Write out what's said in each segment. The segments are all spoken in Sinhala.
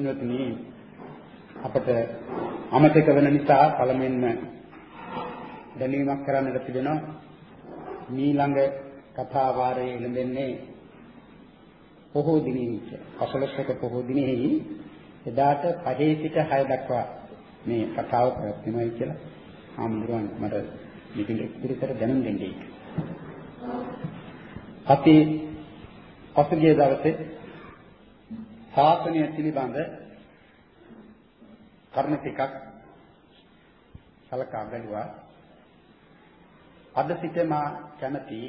එනතුනි අපට අමතක වෙන නිසා පළමුවෙන්ම දැනීමක් කරන්නට තිබෙනවා මීළඟ කතා වාරයේ ඉඳෙන්නේ පොහෝ දිනෙහි පසළොස්වක පොහෝ දිනෙහි එදාට පහේ සිට 6 දක්වා මේ කතාව පැවැත්වෙනවායි කියලා ආම්දුරන් මට මේකෙන් ඉතිරිතර දැනුම් දෙන්නේ. අපි පසුගිය දවසේ ශාසනය පිළිබඳ කර්ම ටිකක් සලකා බැලුවා. අද සිට මා කැමති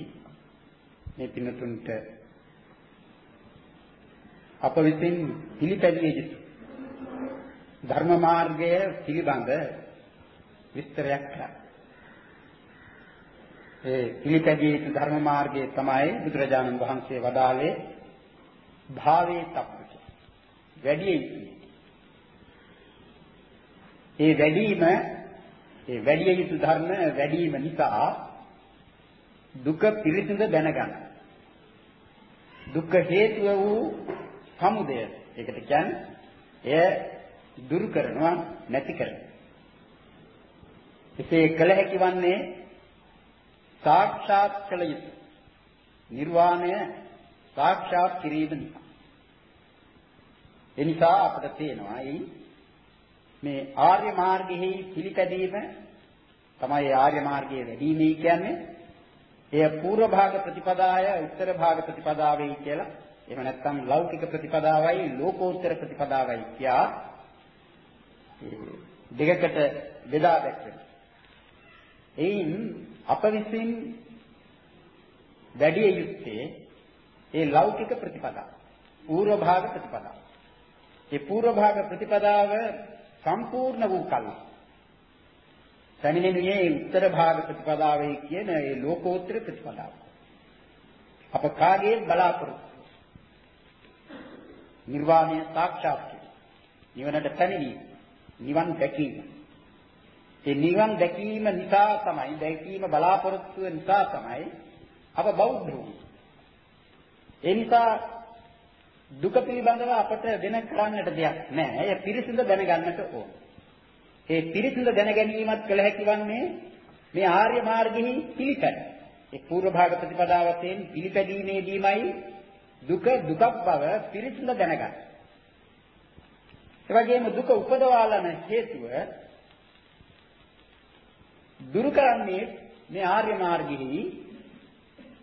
මේ පින්තුන්ට අප විසින් පිළිපැදිය යුතු ධර්ම මාර්ගය පිළිබඳ විස්තරයක් කරා. ඒ පිළිපැදිය යුතු ධර්ම මාර්ගය තමයි බුදුරජාණන් වහන්සේ වදාළේ භාවේ තප්පච. වැඩි යුතුයි. ඒ වැඩිම ඒ වැඩි යුතු ධර්ම වැඩිම නිසා දුක පිරිසිදු දැනගන්න. දුක් හේතුව වූ සමුදය. ඒකට කියන්නේ එය දුරු කරනවා නැති කරනවා. එසේ කළ හැකි වන්නේ සාක්ෂාත් කළ යුතු නිර්වාණය සාක්ෂාත් කිරීම නිසා. එනිසා අපට තේනවා මේ ආර්ය මාර්ගෙහි පිළිපැදීම තමයි ආර්ය මාර්ගයේ වැඩිමී කියන්නේ. එය පූර්ව භාග ප්‍රතිපදාය උත්තර භාග ප්‍රතිපදාවයි කියලා. එහෙම නැත්නම් ලෞකික ප්‍රතිපදාවයි ලෝකෝත්තර ප්‍රතිපදාවයි කියා දෙකකට බෙදා දැක්වෙනවා. එයින් අප විසින් වැඩි යුත්තේ ඒ ලෞකික ප්‍රතිපදාව. පූර්ව භාග ප්‍රතිපදාව. ඒ පූර්ව භාග ප්‍රතිපදාව සම්පූර්ණ වූ කල පැමිණෙන්නේ උත්තර භාග ප්‍රතිපදාවේ කියන ඒ ලෝකෝත්තර ප්‍රතිපදාව. අප කාගේ බලාපොරොත්තු නිර්වාණය සාක්ෂාත් නිවනට පැමිණීම නිවන් දැකීම. ඒ නිවන් දැකීම නිසා තමයි දැකීම බලාපොරොත්තු නිසා තමයි අප බෞද්ධ වුනේ. ඒ නිසා දුක පිළිබඳව අපට වෙන කරන්නට දෙයක් නැහැ. ඒ පිරිසිදු දැනගන්නට ඕන. ඒ පිරිසිදු දැන ගැනීමත් කළ හැකි වන්නේ මේ ආර්ය මාර්ගෙහි පිළිපැද. ඒ පූර්ව භාග ප්‍රතිපදාවතෙන් පිළිපැදීමේදීමයි දුක දුකක් බව පිරිසිදු දැනගන්න. ඒ වගේම දුක උපදවාලන හේතුව දුරු කරන්නේ මේ ආර්ය මාර්ගෙහි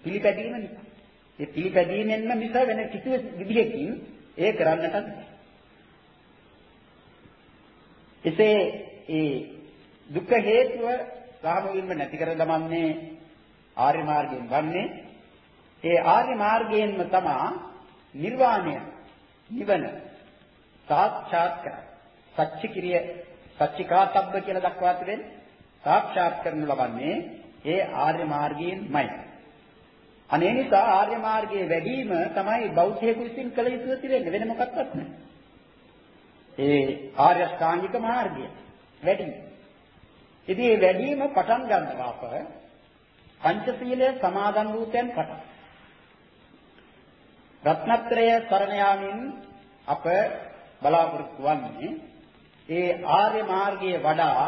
පිළිපැදීම නිසා. ඒ පිළිපැදීමෙන්ම මිස වෙන කිසි විදිහකින් ඒ කරන්නට බෑ. එසේ ඒ දුක් හේතුව සාමුවින්ම නැති කර දමන්නේ ආර්ය මාර්ගයෙන් වන්නේ ඒ ආර්ය මාර්ගයෙන්ම තමා නිර්වාණය නිවන සාක්ෂාත් කරයි. සච්ච කිරිය සච්චිකාතබ්බ කියලා දක්වා තිබෙන්නේ සාක්ෂාත් කරනු ලබන්නේ ඒ ආර්ය මාර්ගයෙන්මයි. අනේ නිසා ආර්ය මාර්ගයේ වැඩිම තමයි බෞද්ධයෙකු විසින් කළ යුතු තිරෙන්නේ වෙන මොකක්වත් නැහැ. ඒ ආර්ය ශ්‍රාණික මාර්ගය වැඩි. ඉතින් මේ වැඩිම පටන් ගන්නවා අප පංචශීලය සමාදන් වූතෙන් පටන්. රත්නත්‍රය සරණ යාමින් අප බලාපොරොත්තු වන්නේ ඒ ආර්ය මාර්ගයේ වඩා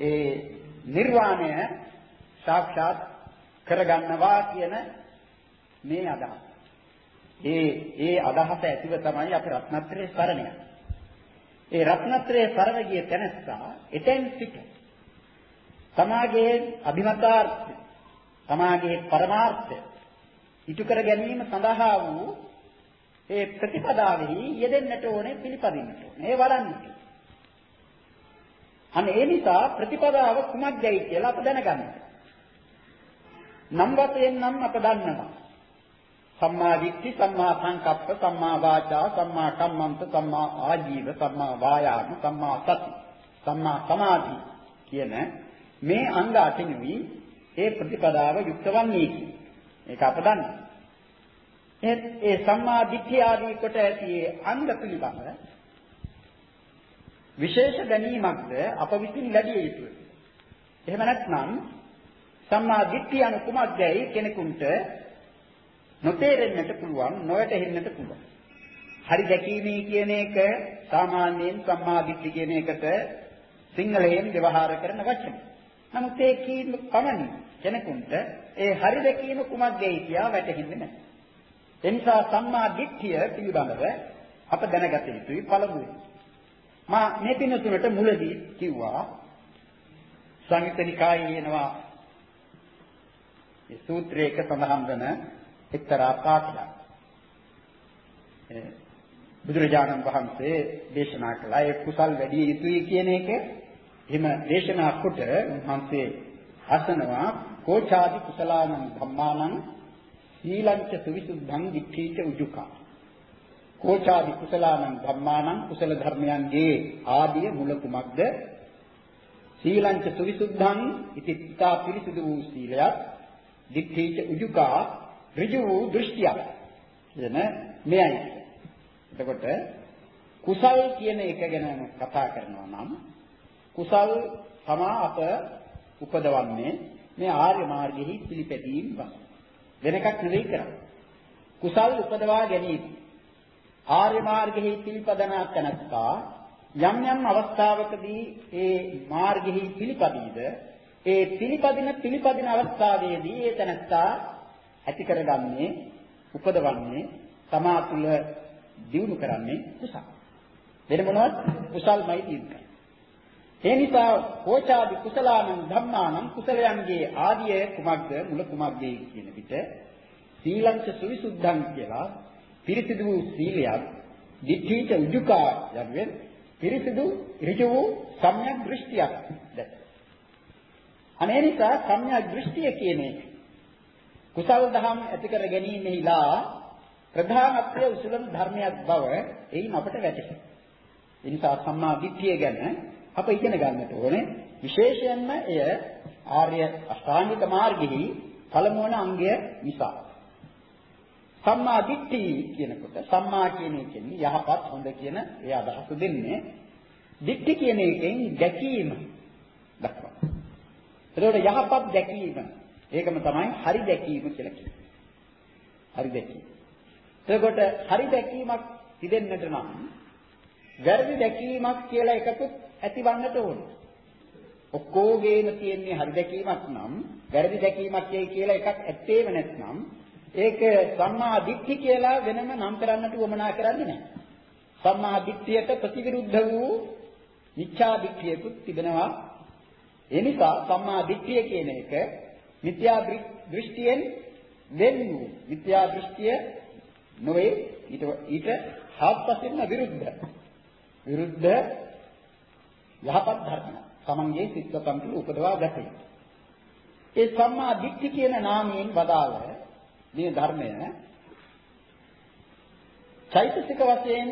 ඒ නිර්වාණය සාක්ෂාත් කරගන්නවා කියන මේ අදහස. ඒ ඒ අදහස ඇතිව තමයි අපි රත්නත්‍රයේ සරණ යන්නේ. ඒ රත්නත්‍රයේ සරණ ගිය තැනස්සා එතෙන් සිට තමාගේ අභිමතාර්ථය තමාගේ පරමාර්ථය ඉටු කර ගැනීම සඳහා වූ ඒ ප්‍රතිපදාවෙහි යෙදෙන්නට ඕනේ පිළිපදින්නට ඕනේ. ඒ වඩන්නට. අන්න ඒ නිසා ප්‍රතිපදාව කුමක්දයි කියලා අප දැනගන්න. නම් වශයෙන් නම් අප දන්නවා. සම්මා දිට්ඨි, සම්මා සංකප්ප, සම්මා වාචා, සම්මා කම්මන්ත, සම්මා ආජීව, සම්මා වායාම, සම්මා සති, සම්මා සමාධි කියන මේ අංග අටිනුයි ඒ ප්‍රතිපදාව යුක්තවන්නේ කියන. ඒක අප දන්නවා. ඒ සම්මා දිට්ඨිය ආදී කොට ඇති අංග පිළිබඳ විශේෂ දැනීමක්ද අප විසින් ලැබිය යුතුයි. එහෙම නැත්නම් සම්මා දිට්ඨිය anu කුමක්දයි කෙනෙකුට නොතේරෙන්නට පුළුවන් නොවැටහෙන්නට පුළුවන් හරි දැකීමේ කියන එක සාමාන්‍යයෙන් සම්මාදිට්ඨිය කියන එකට සිංහලයෙන් ව්‍යවහාර කරන වචන. නමුත් ඒ කීම පමණි කෙනෙකුට ඒ හරි දැකීම කුමක්දයි කියා වැටහෙන්නේ නැහැ. ඒ නිසා සම්මා දිට්ඨිය පිළිබඳව අප දැනගත යුතුයි පළමුවෙන්. මා මේ පිනතුරට මුලදී කිව්වා සංයුතනිකායේ එනවා මේ සූත්‍රයක සඳහන් වන එක්තරා පාඨයක්. බුදුරජාණන් වහන්සේ දේශනා කළා ඒ කුසල් වැඩි යුතුයි කියන එක. එහෙම දේශනා කොට උන්වහන්සේ අසනවා කෝචාදි කුසලානං ධම්මානං සීලංච සවිසුද්ධං දික්ඛීච උජුකා. කෝචාදි කුසලානං ධම්මානං කුසල ධර්මයන්ගේ ආදිය මුල කුමක්ද? සීලංච සවිසුද්ධං ඉතිත්තා පිරිසුදු වූ සීලයක්. දික්ඛීච උජුකා ඍජු වූ දෘෂ්ටියක් කියන මෙයයි එතකොට කුසල් කියන එක ගැන කතා කරනවා නම් කුසල් තමා අප උපදවන්නේ මේ ආර්ය මාර්ගෙහි පිළිපැදීම වශයෙන්. වෙන එකක් නෙවෙයි කරන්නේ. කුසල් උපදවා ගැනීම. ආර්ය මාර්ගෙහි පිළිපදන තැනත්තා යම් යම් අවස්ථාවකදී ඒ මාර්ගෙහි පිළිපදීද ඒ පිළිපදින පිළිපදින අවස්ථාවේදී ඒ තැනත්තා ඇති කරගන්නේ උපදවන්නේ තමා තුළ දිනු කරන්නේ කුසල. වෙන මොනවද? කුසල්මයි දිනු කරන්නේ. ඒ නිසා කෝචාදි කුසලානං ධම්මානං කුසලයන්ගේ ආදිය කුමක්ද මුල කුමක්ද කියන විට සීලංච සවිසුද්ධං කියලා පිරිසිදු වූ සීලයක් දිඨීච උජුකා යන්නේ පිරිසිදු ඍජු වූ සම්‍යක් දෘෂ්ටියක් දැක්ක. අනේ නිසා සම්‍යක් දෘෂ්ටිය කියන්නේ කුසල් දහම් ඇති කර ගැනීමෙහිලා ප්‍රධානත්වය උසුලන ධර්මයක් බව එයින් අපට වැටහෙනවා. ඒ නිසා සම්මා දිට්ඨිය ගැන අප ඉගෙන ගන්නට ඕනේ. විශේෂයෙන්ම එය ආර්ය අෂ්ටාංගික මාර්ගෙහි පළමු වන අංගය නිසා. සම්මා දිට්ඨි කියනකොට සම්මා කියන එකෙන් යහපත් හොඳ කියන ඒ අදහස දෙන්නේ දිට්ඨි කියන එකෙන් දැකීම දක්වනවා. එතකොට යහපත් දැකීම ඒකම තමයි හරි දැකීම කියලා කියන්නේ. හරි දැකීම. එතකොට හරි දැකීමක් තිබෙන්නට නම් වැරදි දැකීමක් කියලා එකකුත් ඇතිවන්නට ඕන. ඔක්කොගේම තියෙන්නේ හරි දැකීමක් නම් වැරදි දැකීමක් කියලා එකක් ඇත්තේම නැත්නම් ඒක සම්මා දිට්ඨි කියලා වෙනම නම් කරන්නට උවමනා කරන්නේ නැහැ. සම්මා දිට්ඨියට ප්‍රතිවිරුද්ධ වූ මිච්ඡා දිට්ඨියකුත් තිබෙනවා. ඒ නිසා සම්මා දිට්ඨිය කියන එක මිත්‍යා දෘෂ්ටියෙන් වෙන් වූ මිත්‍යා දෘෂ්ටිය නොවේ ඊට ඊට හාත්පසින්ම විරුද්ධ විරුද්ධ යහපත් ධර්ම තමන්ගේ සිත්වතන් තුළ උපදවා ගත යුතුයි. ඒ සම්මා දිට්ඨි කියන නාමයෙන් වදාළ මේ ධර්මය චෛතසික වශයෙන්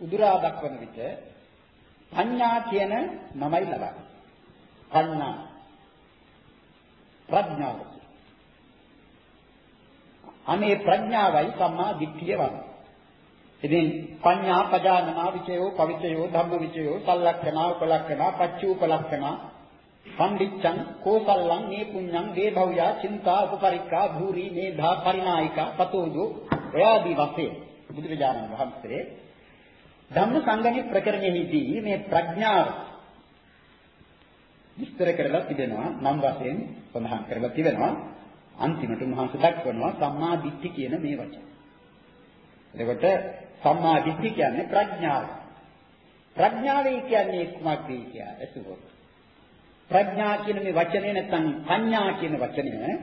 උදුරා දක්වන විට පඤ්ඤා කියන නමයි ලබන්නේ. පඤ්ඤා ප්‍රඥාව අනේ ප්‍රඥාවයි සම්මා දිට්ඨිය වන්නේ. ඉතින් පඤ්ඤා පජානනා විචයෝ පවිචයෝ ධම්ම විචයෝ සල්ලක්ඛනා උපලක්ඛනා පච්චූපලක්ඛනා පණ්ඩිච්ඡං කෝසල්ලං මේ පුඤ්ඤං වේ භව්‍යා චින්තා උපපරික්ඛා භූරි මේධා පරිනායිකා පතෝදෝ එයාදී වශයෙන් බුදුරජාණන් වහන්සේ ධම්ම සංගණි ප්‍රකරණෙහිදී මේ ප්‍රඥාව විස්තර කරලා තිබෙනවා නම් වශයෙන් සඳහන් කරලා තිබෙනවා අන්තිමට උන්වහන්සේ දක්වනවා සම්මා දිට්ඨි කියන මේ වචන. එතකොට සම්මා දිට්ඨි කියන්නේ ප්‍රඥාව. ප්‍රඥාවයි කියන්නේ කුමක්ද කියලා අසුවොත්. ප්‍රඥා කියන මේ වචනේ නැත්නම් පඤ්ඤා කියන වචනේ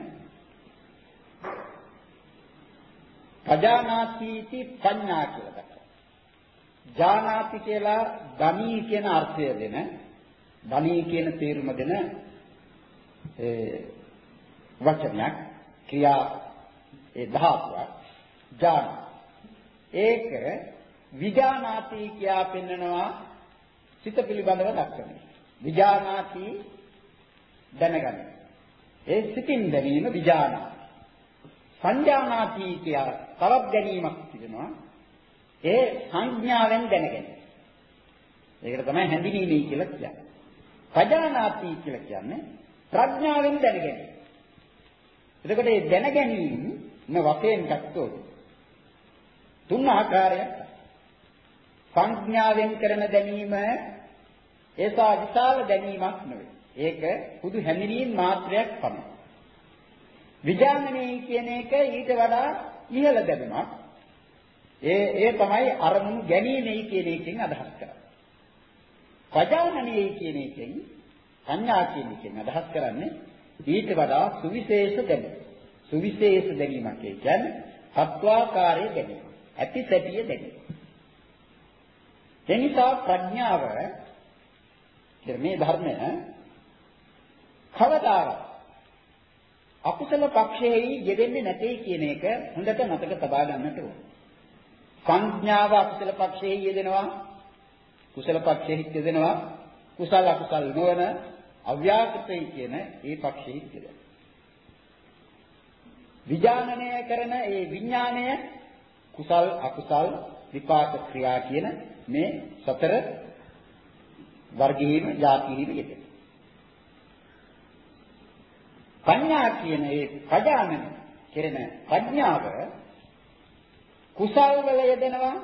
පජානාතිති පඤ්ඤා කියලා දක්වනවා. ජානාති කියලා ගමී කියන අර්ථය දෙන, ධනී කියන තේරුම දෙන ඒ වචනයක් ක්‍රියා ඒ ධාතුවක් ඥාන. ඒක විඥානාති කියා පෙන්නනවා සිත පිළිබඳව දක්වන්නේ විඥානාති දැනගන්න. ඒ සිතින් දැනීම විඥානා. සංඥානාති කියා තවත් ගැනීමක් තිබෙනවා. ඒ සංඥාවෙන් දැනගන්න ඒකට තමයි හැඳිනීමේ කියලා කියන්නේ. පජානාති කියලා කියන්නේ ප්‍රඥාවෙන් දැනගැනීම එතකොට මේ දැන ගැනීම වශයෙන් ගත්තොත් තුන් ආකාරයක් සංඥාවෙන් කරන දැනීම ඒසා විශාල දැනීමක් නෙවෙයි. ඒක පුදු හැමිරීම් මාත්‍රයක් පමණයි. විඥානනේ කියන එක ඊට වඩා ඉහළ දැනුමක්. ඒ ඒ තමයි අරමුණු ගැනීමයි කියන එකෙන් අදහස් කරන්නේ. වජානනේ කියන එකෙන් සංඥා කියන එකෙන් අදහස් කරන්නේ ඊට වඩා සුවිශේෂ දැනීම. සුවිශේෂ දැනීමක් කියන්නේ සත්වාකාරයේ දැනීම. ඇති සැටිය දැනීම. එනිසා ප්‍රඥාව මේ ධර්මය කවදාවත් අකුසල පක්ෂයෙහි යෙදෙන්නේ නැtei කියන එක හොඳට මතක තබා ගන්නට ඕන. සංඥාව අකුසල පක්ෂයෙහි යෙදෙනවා කුසල පක්ෂයෙහි යෙදෙනවා කුසල අකුසල නොවන අව්‍යාකෘතයි කියන ඒ පක්ෂයෙහි යෙදෙනවා. විඥානනය කරන ඒ විඥානය කුසල් අකුසල් විපාක ක්‍රියා කියන මේ සතර වර්ගෙහිම જાතිහිම යෙදෙන. පඤ්ඤා කියන ඒ ප්‍රජානන කෙරෙන ප්‍රඥාව කුසල් වල යෙදෙනවා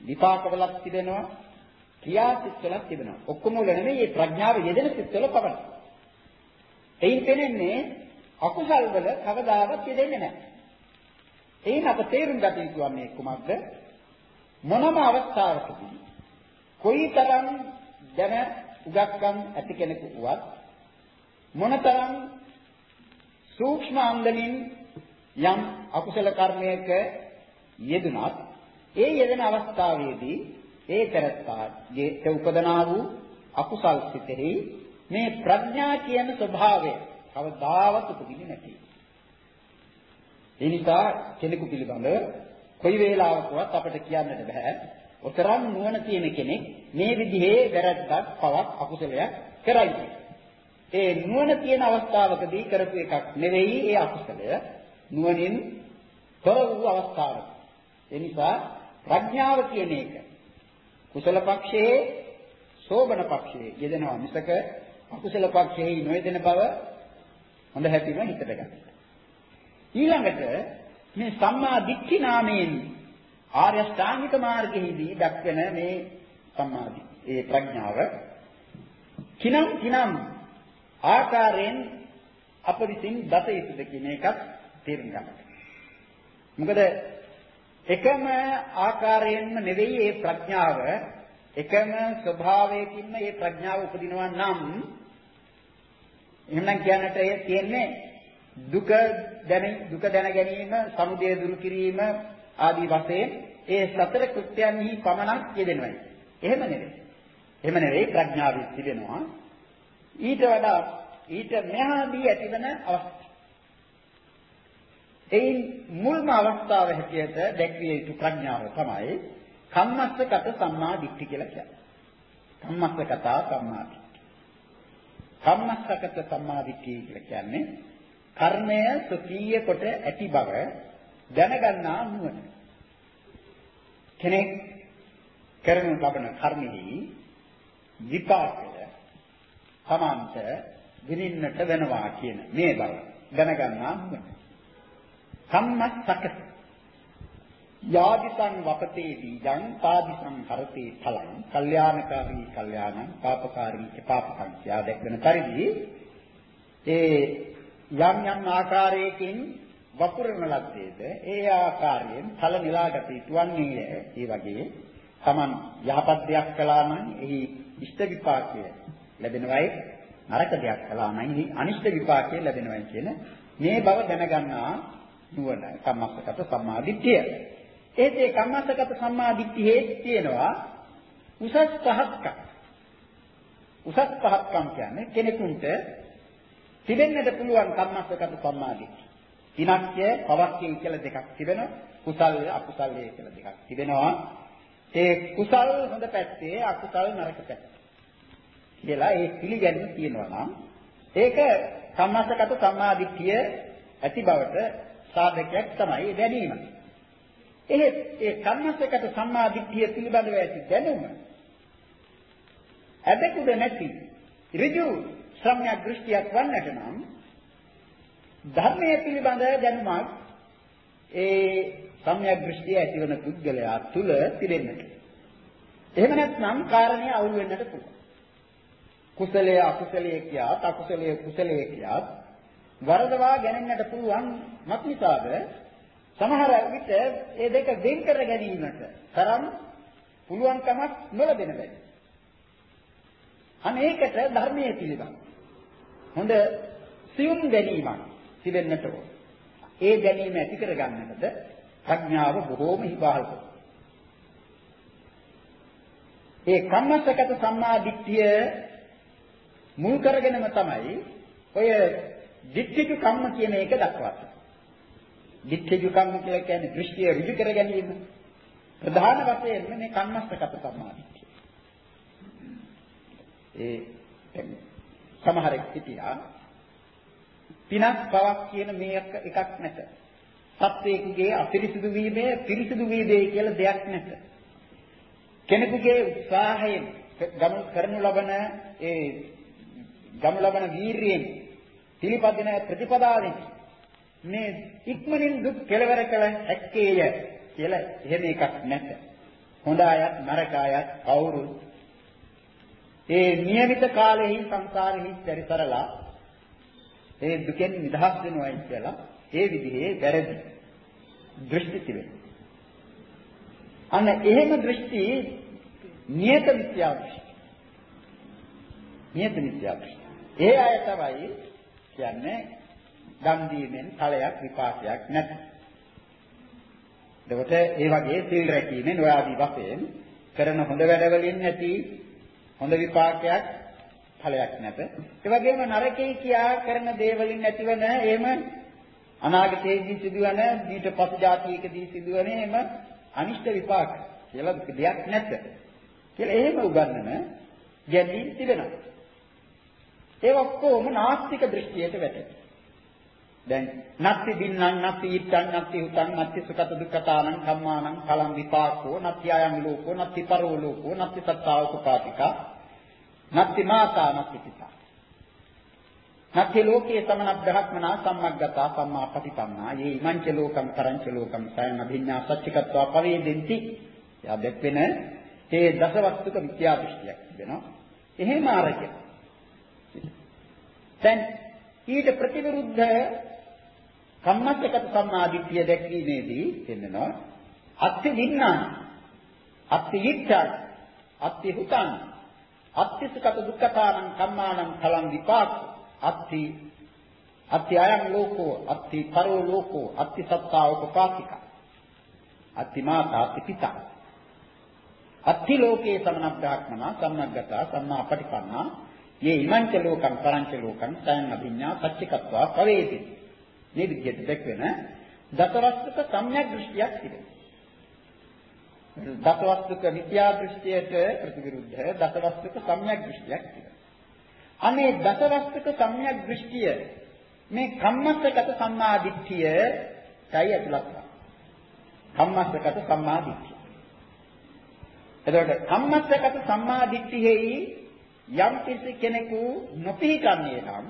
විපාක වලක් තිබෙනවා ක්‍රියාසිට වලක් තිබෙනවා. ඔක්කොම වල නෙමෙයි මේ ප්‍රඥාව යෙදෙන සිත් වල පමණයි. එයින් පෙනෙන්නේ අකුසල් වල කවදාවත් යෙදෙන්නේ නැහැ. එයින් අප තේරුම් ගත යුතු වන්නේ කුමක්ද? මොනම අවස්ථාවකදී කොයිතරම් දැන උගක්කම් ඇති කෙනෙකු වුවත් මොනතරම් සූක්ෂම අන්දමින් යම් අකුසල කර්මයක යෙදුනත් ඒ යෙදෙන අවස්ථාවේදී ඒ තරත්තාගේ උපදනා වූ අකුසල් සිතෙහි මේ ප්‍රඥා කියන ස්වභාවය කවදාවත් උපදින්නේ නැති. ඒ නිසා කෙනෙකු පිළිබඳව කොයි වේලාවකවත් අපිට කියන්නට බෑ. ඔතරම් නුවණ තියෙන කෙනෙක් මේ විදිහේ වැරද්දක් පවක් අකුසලයක් කරයි. ඒ නුවණ තියෙන අවස්ථාවකදී කරපු එකක් නෙවෙයි ඒ අකුසලය නුවණින් තොර වූ අවස්ථාවක. ඒ නිසා ප්‍රඥාව කියන එක කුසල පක්ෂයේ සෝබන පක්ෂයේ යෙදෙනවා මිසක අකුසල පක්ෂයේ නොයෙදෙන බව හොඳ හැටිම හිතට ගන්න. ඊළඟට මේ සම්මා දිට්ඨි නාමයෙන් ආර්ය ශ්‍රාණික මාර්ගයේදී දක්වන මේ සම්මාදි ඒ ප්‍රඥාව කිනම් කිනම් ආකාරයෙන් අප විසින් දත යුතුද කියන එකත් තේරුම් ගන්න. මොකද එකම ආකාරයෙන්ම නෙවෙයි මේ ප්‍රඥාව එකම ස්වභාවයකින්ම මේ ප්‍රඥාව උපදිනවා නම් එහෙනම් කියන්නට ඒ තියෙන්නේ දුක දැන දුක දැන ගැනීම, සමුදය දුරු කිරීම ආදී වශයෙන් ඒ සතර කෘත්‍යයන්හි පමණක් යෙදෙනවා. එහෙම නෙවෙයි. එහෙම නෙවෙයි ප්‍රඥාවෙත් තිබෙනවා. ඊට වඩා ඊට මෙහාදී ඇතිවන අවස්ථා. එයින් මුල්ම අවස්ථාව හැටියට දැක්විය යුතු ප්‍රඥාව තමයි කම්මස්සගත සම්මා දිට්ඨි කියලා කියන්නේ. කම්මස්සගත සම්මා දිට්ඨි. කම්මස්සගත සම්මා දිට්ඨි කියලා කියන්නේ කර්මය සුඛීය කොට ඇති බව දැනගන්නා නුවණ. කෙනෙක් කරන ලබන කර්මෙහි විපාකය තමන්ට විඳින්නට වෙනවා කියන මේ බව දැනගන්නා නුවණ. සම්මස්සක. යාදිසං වපතේ දීජං පාදිසං හරතේ ඵලං. කල්යාණකාරී කල්යාණං පාපකාරී පාපකං යා දැක්වෙන පරිදි ඒ යම් යම් ආකාරයකින් වපුරන ලද්දේද ඒ ආකාරයෙන් ඵල නිලාගත යුතු වන්නේ ඒ වගේ Taman යහපත් දෙයක් කළා නම් එහි ඉෂ්ට විපාකය ලැබෙනවයි නරක දෙයක් කළා නම් එහි අනිෂ්ට විපාකය ලැබෙනවයි කියන මේ බව දැනගන්නා නුවණ කම්මස්සගත සම්මාදිට්ඨිය. ඒත් ඒ කම්මස්සගත සම්මාදිට්ඨියේ තියෙනවා උසස් පහක්කම්. උසස් පහක්කම් කියන්නේ කෙනෙකුට තිබෙන්නට පුළුවන් කම්මස්සගත සම්මාදිට්ඨිය. විනක්්‍ය පවක්්‍ය කියලා දෙකක් තිබෙනවා. කුසල් අකුසල් කියලා දෙකක් තිබෙනවා. ඒ කුසල් හොඳ පැත්තේ අකුසල් නරක පැත්තේ. කියලා ඒ පිළිගැනීම තියෙනවා නම් ඒක සම්මාසගත සම්මාදිට්ඨිය ඇති බවට සාධකයක් තමයි දැනීම. එහෙත් ඒ සම්මාසගත සම්මාදිට්ඨිය පිළිබඳව ඇති දැනුම අදකුද නැති ඍජු සම්‍යක් දෘෂ්ටියක් වන්නට නම් ධර්මයේ පිළිබඳ දැනුමක් ඒ සම්‍යක් දෘෂ්ටිය ඇතිවන පුද්ගලයා තුල තිබෙන්නට. එහෙම නැත්නම් කාරණේ අවුල් වෙන්නට පුළුවන්. කුසලයේ අකුසලයේ කියාත් අකුසලයේ කුසලයේ කියාත් වරදවා ගැනීමට පුළුවන් මත් නිසාද සමහර විට ඒ දෙක වෙන් කර ගැනීමට තරම් පුළුවන්කමක් නොලැබෙන බැරි. අනේකට ධර්මයේ පිළිබඳ හොඳ සියුම් දැනීමක් තිබෙන්නට ඕන. ඒ දැනීම ඇති කර ගන්නටද ප්‍රඥාව බොහෝම හිපාහල් ඒ කම්මස්සගත සම්මා දිට්ඨිය මුල් කරගෙනම තමයි ඔය දිට්ඨිජු කම්ම කියන එක දක්වන්නේ. දිට්ඨිජු කම්ම කියලා කියන්නේ දෘෂ්ටිය ඍජු කර ගැනීම. ප්‍රධාන වශයෙන් මේ කම්මස්සගත සම්මා දිට්ඨිය. ඒ සමහරෙක් හිටියා පිනක් පවක් කියන මේ එකක් නැත. සත්වයකගේ අපිරිසිදු වීමේ පිරිසිදු වීමේ කියලා දෙයක් නැත. කෙනෙකුගේ උත්සාහයෙන් ගමු කරනු ලබන ඒ ගමු ලබන වීරියෙන් පිළිපදින ප්‍රතිපදාවෙන් මේ ඉක්මනින් දුක් කෙලවර කළ හැක්කේය කියලා එහෙම එකක් නැත. හොඳ අයත් නරක අයත් කවුරු ඒ નિયમિત කාලෙහි සංසාරෙහි පරිසරලා ඒ දුකෙන් නිදහස් වෙනවයි කියලා ඒ විදිහේ වැරදි දෘෂ්ටි තිබෙනවා. අන්න එහෙම දෘෂ්ටි නියත මිත්‍යා දෘෂ්ටි. නියත මිත්‍යා දෘෂ්ටි. ඒ අය තමයි කියන්නේ දන් දීමෙන් ඵලයක් විපාකයක් නැත. එතකොට ඒ වගේ සීල් රැකීමෙන් ඔය ආදී වශයෙන් කරන හොඳ වැඩවලින් නැති හොඳ විපාකයක් ඵලයක් නැත. ඒ වගේම නරකේ කියා කරන දේවලින් නැතිවන එහෙම අනාගතයේදී සිදුවන ඊට පසු જાතියකදී සිදුවන එහෙම අනිෂ්ට විපාක කියලා දෙයක් නැත. කියලා එහෙම උගන්වන ගැඹීම් තිබෙනවා. ඒ ඔක්කොම නාස්තික දෘෂ්ටියට වැටෙනවා. දැන් නත්ති දින්නම් නත්ති ඊත්තං නත්ති උතං නත්ති සුඛත දුක්ඛතානං කම්මානං කලං විපාකෝ නත්ති ආයං ලෝකෝ නත්ති පරෝ ලෝකෝ නත්ති සත්තාව කුපාතිකා නත්ති මාතා නත්ති පිතා. නත්ති ලෝකේ සමන බ්‍රහ්මනා සම්මග්ගතා සම්මා පටිපන්නා යේ ඉමංච ලෝකම් කරංච ලෝකම් සයන් අභිඤ්ඤා සච්චිකත්වා පවේදෙන්ති. යා දෙපෙන ඒ දසවස්තුක විද්‍යා දෘෂ්ටියක් වෙනවා එහෙම ආරකය දැන් ඊට ප්‍රතිවිරුද්ධ කම්මස්සගත සම්මාදිට්ඨිය දැක්වීමේදී එන්නනවා අත්ති විඥාන අත්ති ඉච්ඡා අත්ති හුතං අත්ති සුඛත දුක්ඛතානං කම්මානං කලං විපාක අත්ති අත්ති අයං ලෝකෝ අත්ති පරෝ ලෝකෝ අත්ති සත්තා උපපාතික අත්ති මාතා අත්ති පිතා. අත්ති ලෝකේ සමනබ්බාක්මනා සම්මග්ගතා සම්මා පටිපන්නා මේ ඉමංච ලෝකං පරංච ලෝකං සයන් අභිඥා සච්චිකත්වා පවේති මේ විදිහට දැක්වෙන දසවස්තුක සම්‍යක් දෘෂ්ටියක් තිබෙනවා. දසවස්තුක විද්‍යා දෘෂ්ටියට ප්‍රතිවිරුද්ධ දසවස්තුක සම්‍යක් දෘෂ්ටියක් තිබෙනවා. අනේ දසවස්තුක සම්‍යක් දෘෂ්ටිය මේ කම්මස්සගත සම්මාදිට්ඨිය යි ඇතුළත් වෙනවා. කම්මස්සගත සම්මාදිට්ඨිය. එතකොට කම්මස්සගත සම්මාදිට්ඨියෙහි යම් කිසි කෙනෙකු නොපිහිටන්නේ නම්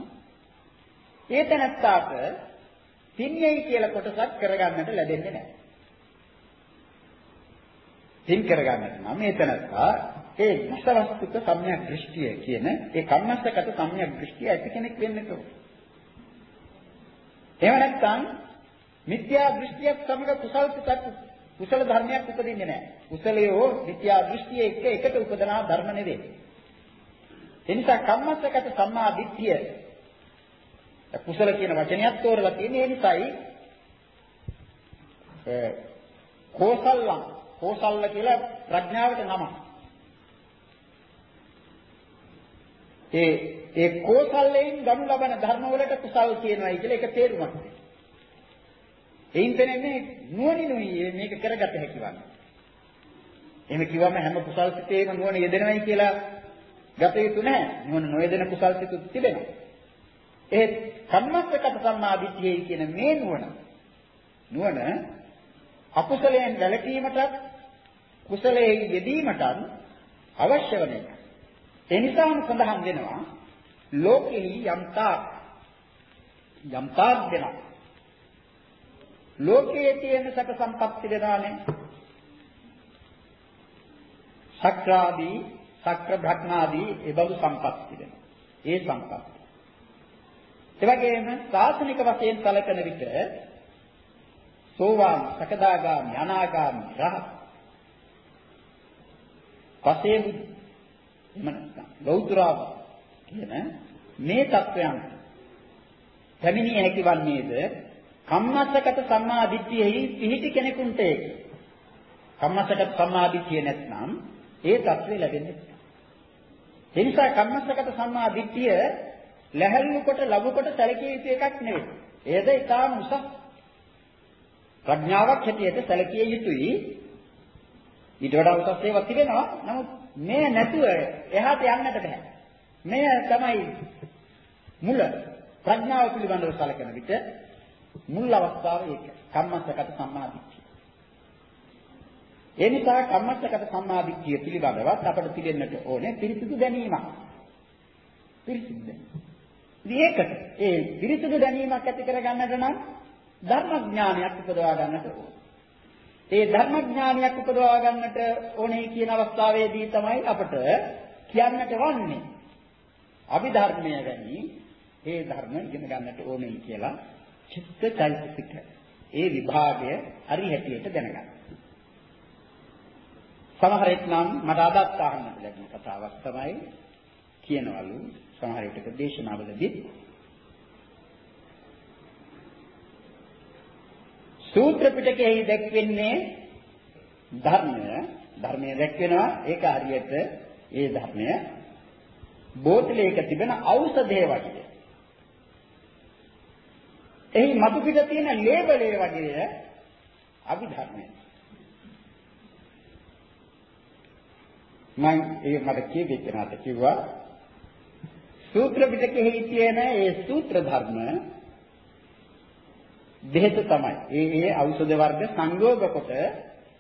ඒ තැනත්තාට පින්යයි කියලා කොටසක් කරගන්නට ලැබෙන්නේ නැහැ. පින් කරගන්නට නම් මේ තැනත්තා ඒ දසවස්තුක සම්‍යක් දෘෂ්ටිය කියන ඒ කම්මස්සගත සම්‍යක් දෘෂ්ටිය ඇති කෙනෙක් වෙන්න ඕන. එහෙම නැත්නම් මිත්‍යා දෘෂ්ටියක් සමග කුසල් සිතක් කුසල ධර්මයක් උපදින්නේ නැහැ. කුසලයෝ මිත්‍යා දෘෂ්ටිය එක්ක එකට උපදනා ධර්ම නෙවෙයි. එනිසා කම්මස්සගත සම්මා දිට්ඨිය කුසල කියන වචනයත් තෝරලා තියෙන්නේ ඒ නිසායි කෝසල්ලං කෝසල්ල කියලා ප්‍රඥාවට නම. ඒ ඒ කෝසල්ලෙන් ගනු ලබන ධර්ම වලට කුසල් කියනවායි කියලා ඒක තේරුමක්. එයින් පෙනෙන්නේ නුවණිනුයි මේක කරගත හැකි වන්නේ. එහෙම කිව්වම හැම කුසල් සිතේම නුවණ යෙදෙනවයි කියලා ගත යුතු නැහැ. නුවණ නොයදෙන කුසල් සිතුත් තිබෙනවා. ඒ සම්මස්සගත සම්මාදිට්ඨියයි කියන මේ නුවණ නුවණ අකුසලයෙන් වැළකීමටත් කුසලයේ යෙදීමටත් අවශ්‍ය වන එක. ඒ නිසාම සඳහන් වෙනවා ලෝකෙහි යම්තා යම්තා දෙනවා. ලෝකයේ තියෙන සැප සම්පත් තිබෙනානේ. සක්‍රාදී, සක්‍ර භක්නාදී ඒ බඳු සම්පත් තිබෙනවා. ඒ සම්පත්. ඒ වගේම සාසනික වශයෙන් කලකන විට සෝවාන්, සකදාගාමි, අනාගාමි, රහත්. පසේ බුදු එම නැත්නම් ගෞතරාව කියන මේ தත්වයන් පැමිණිය හැකි වන්නේද කම්මස්සගත සම්මා දිට්ඨියෙහි පිහිටි කෙනෙකුට ඒක. කම්මස්සගත සම්මා දිට්ඨිය නැත්නම් ඒ தත්වේ ලැබෙන්නේ නැහැ. ඒ නිසා කම්මස්සගත සම්මා දිට්ඨිය ලැහැල්ලු කොට ලඝු කොට සැලකිය යුතු එකක් නෙවෙයි. ඒද ඊටාම උසස් ප්‍රඥාවක් හැටියට සැලකිය යුතුයි. ඊට වඩා උසස් ඒවා තිබෙනවා. නමුත් මේ නැතුව එහාට යන්නට බෑ. මෙය තමයි මුල. ප්‍රඥාව පිළිබඳව සැලකෙන විට මුල් අවස්ථාව ඒක. කම්මස්සගත සම්මාදිට්ඨිය. ඒ නිසා කම්මස්සගත සම්මාදිට්ඨිය පිළිබඳවත් අපට පිළිෙන්නට ඕනේ පිරිසිදු දැනීමක්. පිරිසිදු දැනීම. ඒකට ඒ පිරිසිදු දැනීමක් ඇති කරගන්නට නම් ධර්මඥානයක් උපදවා ගන්නට ඕනේ. ඒ ධර්මඥානයක් උපදවා ගන්නට ඕනේ කියන අවස්ථාවේදී තමයි අපට කියන්නට වන්නේ. අභිධර්මය වැනි ඒ ධර්ම ඉගෙන ගන්නට ඕනේ කියලා චිත්ත චෛතසික ඒ විභාගය හරි හැටියට දැනගන්න. සමහරෙක් නම් මට අදත් අහන්නට ලැබුණ කතාවක් තමයි කියනවලු සමහර විටක දේශනාවලදී සූත්‍ර පිටකයේ දැක්වෙන්නේ ධර්මය ධර්මයේ දැක්වෙනවා ඒක හරියට ඒ ධර්මය බෝතලයක තිබෙන ඖෂධය වගේ. එහි මතු පිට තියෙන ලේබලේ වගේ අභිධර්මය. මම ඒ මට කියවෙච්ච නැත කිව්වා සූත්‍ර පිටකෙහි තියෙන ඒ සූත්‍ර ධර්ම බෙහෙත තමයි. ඒ ඒ ඖෂධ වර්ග සංයෝග කොට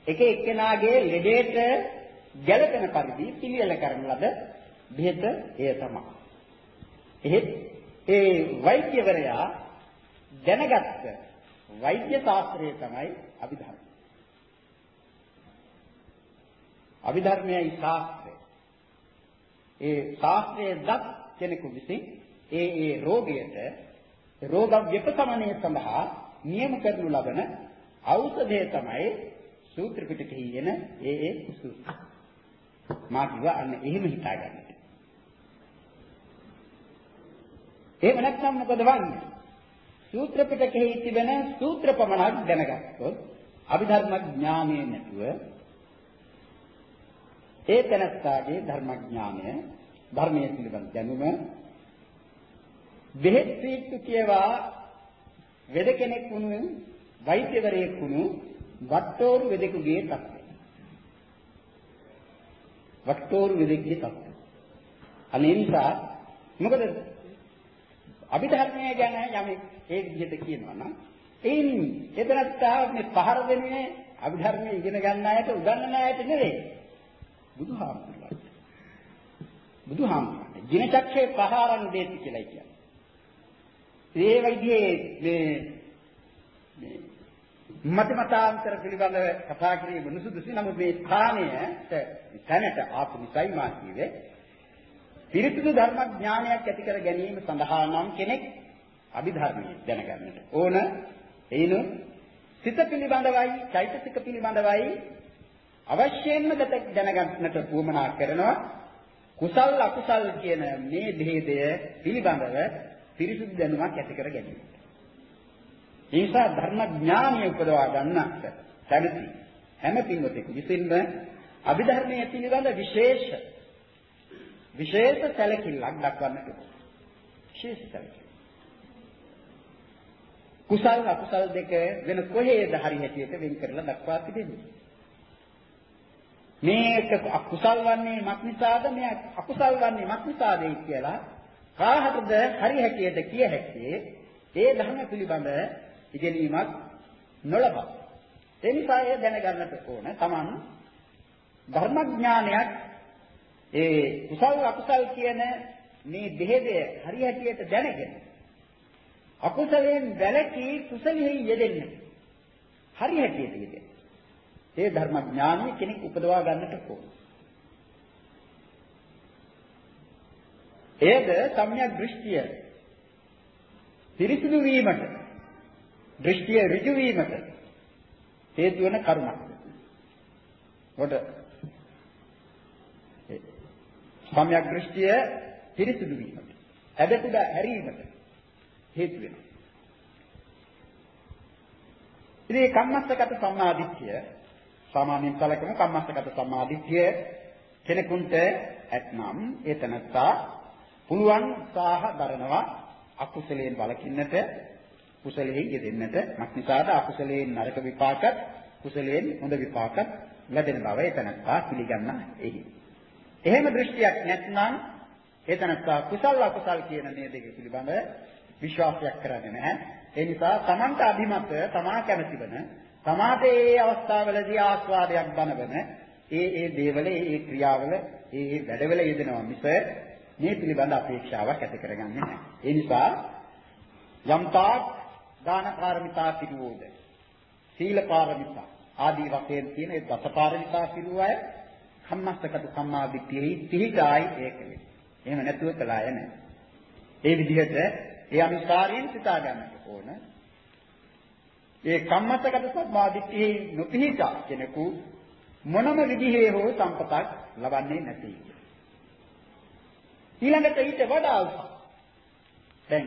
එක එක්කෙනාගේ ලෙඩේට ගැළපෙන පරිදි පිළියෙල කරන ලද බෙහෙත එය තමයි. එහෙත් ඒ වෛද්‍යවරයා දැනගත්ත වෛද්‍ය ශාස්ත්‍රය තමයි අභිධර්ම. අභිධර්මයයි ශාස්ත්‍රය. ඒ ශාස්ත්‍රයේ දත් කෙනෙකු විසින් ඒ ඒ රෝගයට රෝග විපසමනය සඳහා නියම කරනු ලබන ඖෂධය තමයි සූත්‍ර පිටකයේ එන ඒ ඒ සූත්‍ර. මා කිව්වා අන්න එහෙම හිතාගන්න. එහෙම නැත්නම් මොකද වන්නේ? සූත්‍ර පිටකයේ තිබෙන සූත්‍ර පමණක් දැනගත්තොත් අභිධර්ම ඥානය නැතුව ඒ තනත්තාගේ ධර්මඥානය ධර්මයේ පිළිබඳ දැනුම බෙහෙත් සීට්ටු කියවා වෙද කෙනෙක් වුණු වෛද්‍යවරයෙක් වුණු වට්ටෝරු වෙදෙකුගේ තත්ත්වය. වට්ටෝරු වෙදෙකුගේ තත්ත්වය. අනේ නිසා මොකද අභිධර්මය ගැන යමෙක් ඒ විදිහට කියනවා නම් එයින් එතරත්තා මේ පහර දෙන්නේ අභිධර්මයේ ඉගෙන ගන්න අයට උගන්වන අයට නෙවෙයි. බුදුහාමුදුරුවෝ. බුදුහාමුදුරුවෝ. ජිනචක්ෂේ පහරන් දෙති කියලා කියන්නේ. ඒ විදිහේ මේ මේ මතමතාන්තර පිළිබඳව කතා කිරීම නුසුදුසු නමුත් මේ ස්ථානයට තැනට ආපු නිසයි මා කිව්වේ පිරිසිදු ධර්මඥානයක් ඇති කර ගැනීම සඳහා නම් කෙනෙක් අභිධර්මයේ දැනගන්නට ඕන එයිනු සිත පිළිබඳවයි චෛතසික පිළිබඳවයි අවශ්‍යයෙන්ම දැනගන්නට උවමනා කරනවා කුසල් අකුසල් කියන මේ ભેදය පිළිබඳව පිරිසුදු දැනුමක් ඇති කර ගැනීම. ඒ නිසා ධර්ම ඥානය උපදවා ගන්නත් කැමති හැම පින්වතෙකු විසින්ම අභිධර්මයේ පිළිබඳ විශේෂ විශේෂ සැලකිල්ලක් දක්වන්නට ඕනේ. විශේෂ සැලකිල්ල. කුසල් අකුසල් දෙක වෙන කොහේද හරි හැටියට වෙන් කරලා දක්වා තිබෙන්නේ. මේක අකුසල් වන්නේ මක් නිසාද මේ අකුසල් වන්නේ මක් නිසාද කියලා කාහටද හරි හැටියට කිය හැක්කේ ඒ ධර්ම පිළිබඳ ඉගෙනීමක් නොලබා. ඒ නිසා ඒ දැනගන්නට ඕන තමන් ධර්මඥානයක් ඒ කුසල් අකුසල් කියන මේ බෙහෙදය හරි හැටියට දැනගෙන අකුසලයෙන් වැළකී කුසලෙහි යෙදෙන්න. හරි හැටියට යෙදෙන. ඒ ධර්ම ඥානය කෙනෙක් උපදවා ගන්නට ඕන. එයද සම්‍යක් දෘෂ්ටිය පිරිසිදු වීමට දෘෂ්ටිය ඍජු වීමට හේතු වෙන කරුණක්. කොට සම්‍යක් දෘෂ්ටිය පිරිසිදු වීමට ඇදකුඩ හැරීමට හේතු වෙනවා. ඉතින් කම්මස්සගත සම්මාදිට්ඨිය සාමාන්‍යයෙන් කලකම කම්මස්සගත සම්මාදිට්ඨිය කෙනෙකුට ඇතනම් ඒ තනත්තා පුළුවන් උත්සාහ දරනවා අකුසලයෙන් වළකින්නට කුසලයෙන් යෙදෙන්නට මක්නිසාද අකුසලයෙන් නරක විපාකත් කුසලයෙන් හොඳ විපාකත් ලැබෙන බව එතනත්තා පිළිගන්නා එහි. එහෙම දෘෂ්ටියක් නැත්නම් එතනත්තා කුසල අකුසල් කියන මේ දෙක පිළිබඳ විශ්වාසයක් කරන්නේ නැහැ. ඒ නිසා Tamanta අභිමත තමා කැමති වෙන තමාට ඒ අවස්ථාවලදී ආස්වාදයක් බනවන ඒ ඒ දේවල ඒ ක්‍රියාවල ඒ ඒ වැඩවල යෙදෙනවා මිස මේ පිළිබඳ අපේක්ෂාවක් ඇති කරගන්නේ නැහැ. ඒ නිසා යම්තාක් දාන පාරමිතා පිළිවෝද සීල පාරමිතා ආදී වශයෙන් තියෙන ඒ දස පාරමිතා පිළිවය කම්මස්සකට සම්මාදිට්ඨියෙහි පිහිටායි ඒකනේ. එහෙම නැතුව කළාය නැහැ. ඒ විදිහට ඒ අනුසාරයෙන් සිතා ගන්නට ඕන. ඒ කම්මස්සකට සම්මාදිට්ඨියෙහි නොපිහිටා කෙනෙකු මොනම විදිහේ හෝ සම්පතක් ලබන්නේ නැති. ඊළඟට ඊට වඩා උසස්. දැන්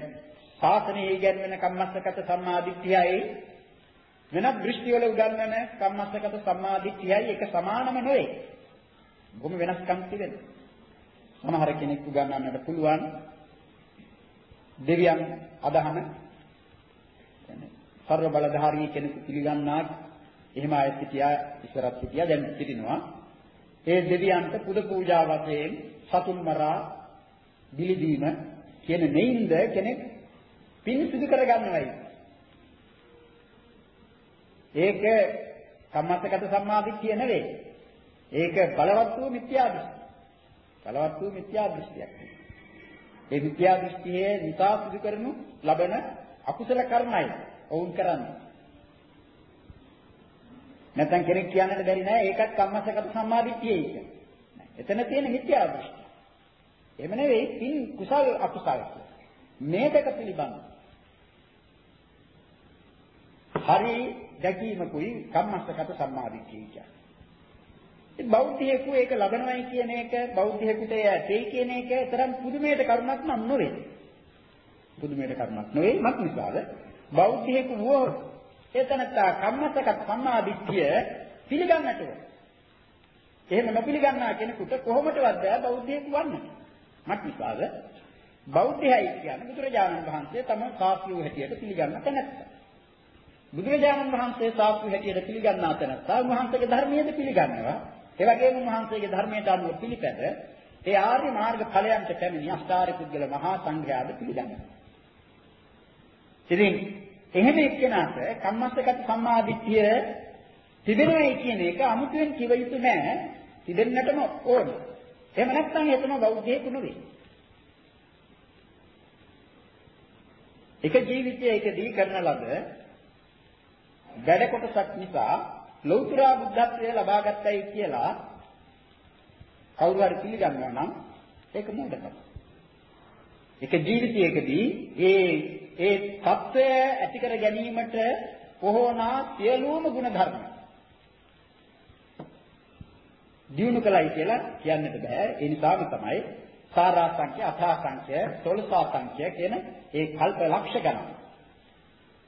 ශාසනයේ ඉගෙනගෙන කම්මස්සගත සම්මාදිට්ඨියයි වෙනත් දෘෂ්ටි වල උගන්වන කම්මස්සගත සම්මාදිට්ඨියයි එක සමානම නෙවෙයි. බොහොම වෙනස්කම් තිබෙනවා. සමහර කෙනෙක් උගන්වන්නට පුළුවන් දෙවියන් අදහන සර්ව බලධාරී කෙනෙකු පිළිගන්නා එහෙම අය සිටියා ඉස්සරත් සිටියා දැන් සිටිනවා ඒ දෙවියන්ට පුද පූජා වශයෙන් සතුන් මරා බිලි දීම කියන නෙයින්ද කෙනෙක් පින් සිදු කරගන්නවයි. ඒක සම්මතගත සම්මාදිට්ඨිය නෙවෙයි. ඒක බලවත් වූ මිත්‍යා දෘෂ්ටි. බලවත් වූ මිත්‍යා දෘෂ්ටියක්. ඒ මිත්‍යා දෘෂ්ටියේ නිසා සිදු කරනු ලබන අකුසල කර්මයි ඔවුන් කරන්නේ. නැත්නම් කෙනෙක් කියන්නට බැරි නෑ ඒකත් කම්මසගත සම්මාදිට්ඨියයි කියන්නේ. එතන තියෙන මිත්‍යා දෘෂ්ටි. එහෙම නෙවෙයි පින් කුසල් අකුසල් මේ දෙක පිළිබඳ හරි දැකීමකුයි කම්මස්සගත සම්මාදිට්ඨිය කියන්නේ. ඒ බෞද්ධයෙකු ඒක ලබනවයි කියන එක බෞද්ධයෙකුට ඇතේ කියන එක තරම් පුදුමයට කරුණක් නම් නොවේ. පුදුමයට කරුණක් නොවේ මත් නිසාද බෞද්ධයෙකු වුවහොත් එතනත්තා කම්මස්සගත සම්මාදිට්ඨිය පිළිගන්නට ඕන. එහෙම නොපිළිගන්නා කෙනෙකුට කොහොමදවත් බෑ බෞද්ධයෙකු වන්නට. මත් නිසාද බෞද්ධයයි කියන්නේ බුදුරජාණන් වහන්සේ තම සාස්ත්‍රීය හැටියට පිළිගන්න තැනැත්තා. බුදුරජාණන් වහන්සේ සාස්ත්‍රීය හැටියට පිළිගන්නා තැනැත්තා උන්වහන්සේගේ ධර්මයේද පිළිගන්නවා. ඒ වගේම උන්වහන්සේගේ ධර්මයට අනුව පිළිපැද ඒ ආර්ය මාර්ග ඵලයන්ට පැමිණි අෂ්ටාරි පුද්ගල මහා සංඝයාද පිළිගන්නවා. ඉතින් එහෙම එක්කෙනාට කම්මස්සගත සම්මාදිට්ඨිය තිබෙනයි කියන එක අමුතුවෙන් කිව යුතු නෑ. තිබෙන්නටම ඕන. එහෙම නැත්නම් එතන බෞද්ධයෙකු නෙවෙයි. එක ජීවිතයකදී කරන ලද වැඩ කොටසක් නිසා ලෞතර බුද්ධත්වය ලබා ගන්නයි කියලා කවුරු හරි පිළිගන්නවා නම් ඒක මෝඩකම. එක ජීවිතයකදී ඒ ඒ తত্ত্বය ඇති කර ගැනීමට කොහොනා සියලුම ಗುಣධර්ම දිනු කලයි කියලා කියන්නට බෑ ඒ නිසාම තමයි සාරා සංඛ්‍ය අථා සංඛ්‍ය සොලසා සංඛ්‍ය කියන ඒ කල්ප ලක්ෂ ගණන්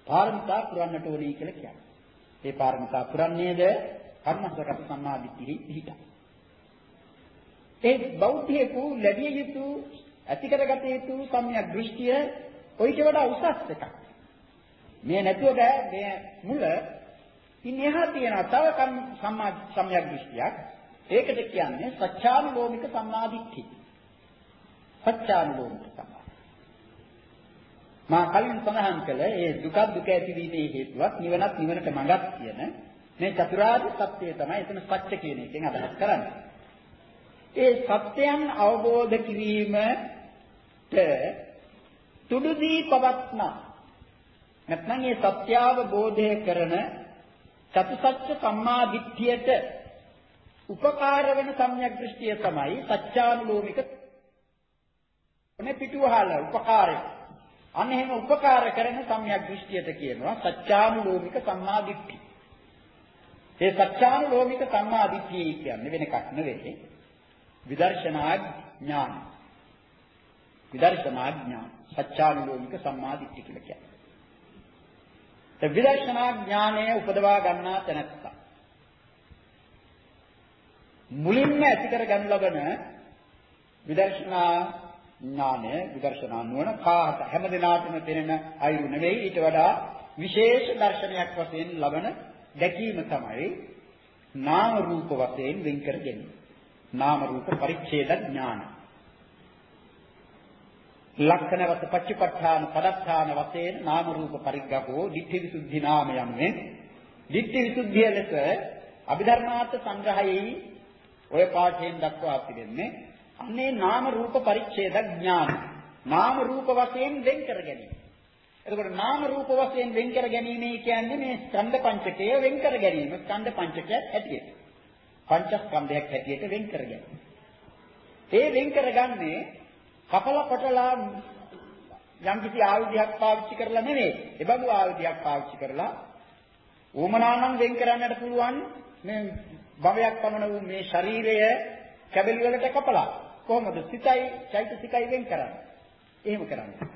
පාරමිතා පුරන්නට ඕනේ කියලා කියන්නේ. මේ පාරමිතා පුරන්නේද කර්මසගත සම්මාදිට්ඨිය පිහිට. ඒ බෞද්ධයෙකු ලැබිය යුතු ඇති කරගත යුතු සම්‍යක් දෘෂ්ටිය ඔයිට වඩා උසස් එකක්. මේ නැතුව බෑ මේ මුල ඉන් එහා තියෙන තව සම්මා සම්‍යක් දෘෂ්ටියක් ඒකට කියන්නේ සත්‍යානුලෝමික සම්මාදිට්ඨිය. සත්‍යානුලෝමික සම්මාදිට්ඨිය. මා කලින් සඳහන් කළ ඒ දුක දුක ඇතිවීමේ හේතුවක් නිවනත් නිවනට මඟක් කියන මේ චතුරාර්ය සත්‍යය තමයි එතන සත්‍ය කියන එකෙන් අදහස් කරන්නේ. ඒ සත්‍යයන් අවබෝධ කිරීමට තුඩුදී පවත්නා නැත්නම් මේ සත්‍ය අවබෝධය කරන චතුසත්‍ය සම්මා දිට්ඨියට උපකාර වෙන සම්‍යක් දෘෂ්ටිය තමයි සත්‍යානුලෝමික ඔනේ පිටුවහල උපකාරය. අන්න එහෙම උපකාර කරන සම්‍යක් දෘෂ්ටියට කියනවා සත්‍යානුලෝමික සම්මා දිට්ඨිය. ඒ සත්‍යානුලෝමික සම්මා දිට්ඨිය කියන්නේ වෙන එකක් නෙවෙයි. විදර්ශනා ඥාන. විදර්ශනා ඥාන. සත්‍යානුලෝමික සම්මා දිට්ඨිය කියලා කියන්නේ. ඒ විදර්ශනා ඥානය උපදවා ගන්නා තැනත්තා. මුලින්ම ඇති කර ගන්න ලබන විදර්ශනා ඥානය විදර්ශනා නුවණ කාහත හැම දිනාටම පෙනෙන අයුරු නෙවෙයි ඊට වඩා විශේෂ දර්ශනයක් වශයෙන් ලබන දැකීම තමයි නාම රූප වශයෙන් වෙන් කර ගැනීම. නාම රූප පරිච්ඡේද ඥාන. ලක්ෂණවත පච්චපට්ඨාන පදත්තාන වශයෙන් නාම රූප පරිග්ගහෝ ditthi visuddhi නාම යන්නේ ditthi visuddhiය ලෙස අභිධර්මාර්ථ සංග්‍රහයේ ඔය පාඨයෙන් දක්වා තිබෙන්නේ අන්නේ නාම රූප පරිච්ඡේද ඥාන. නාම රූප වශයෙන් වෙන් කර ගැනීම. එතකොට නාම රූප වශයෙන් වෙන් කර ගැනීම කියන්නේ මේ ස්කන්ධ පංචකය වෙන් කර ගැනීම. ස්කන්ධ පංචකයක් හැටියට. පංචස්කන්ධයක් හැටියට වෙන් කර ගැනීම. ඒ වෙන් කරගන්නේ කපල කොටලා යම් කිසි ආයුධයක් පාවිච්චි කරලා නෙවෙයි. ඒ බඳු ආයුධයක් පාවිච්චි කරලා උමනානම් වෙන් කරන්නට පුළුවන් මේ භවයක් පමණ වූ මේ ශරීරය කැබලි වලට කපලා කොහොමද සිතයි චෛතසිකයි වෙන් කරන්නේ? එහෙම කරන්නේ.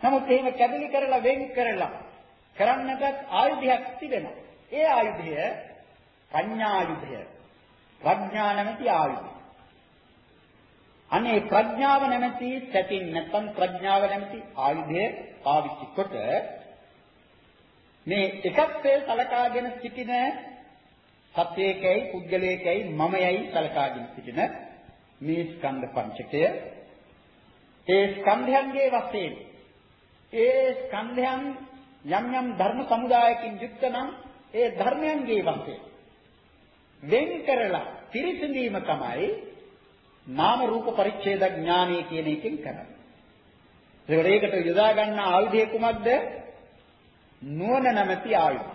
නමුත් එහෙම කැබලි කරලා වෙන් කරලා කරන්නට ආයුධයක් තිබෙනවා. ඒ ආයුධය පඤ්ඤායුධය. ප්‍රඥා නැමැති ආයුධය. අනේ ප්‍රඥාව නැමැති සැටින් නැත්නම් ප්‍රඥාව නැමැති ආයුධය පාවිච්චි කොට මේ එකත්වයේ සලකාගෙන සිටින සත්‍යයකයි පුද්ගලයකයි මමයයි සලකාගෙන සිටින මේ ස්කන්ධ පංචකය. ඒ ස්කන්ධයන්ගේ වශයෙන් ඒ ස්කන්ධයන් යම් යම් ධර්ම සමුදායකින් යුක්ත නම් ඒ ධර්මයන්ගේ වශයෙන් වෙන් කරලා පිරිසිඳීම තමයි නාම රූප පරිච්ඡේද ඥානය කියන එකෙන් කරන්නේ. ඒකට යොදා ගන්න ආයුධය කුමක්ද? නුවණ නැමැති ආයුධ.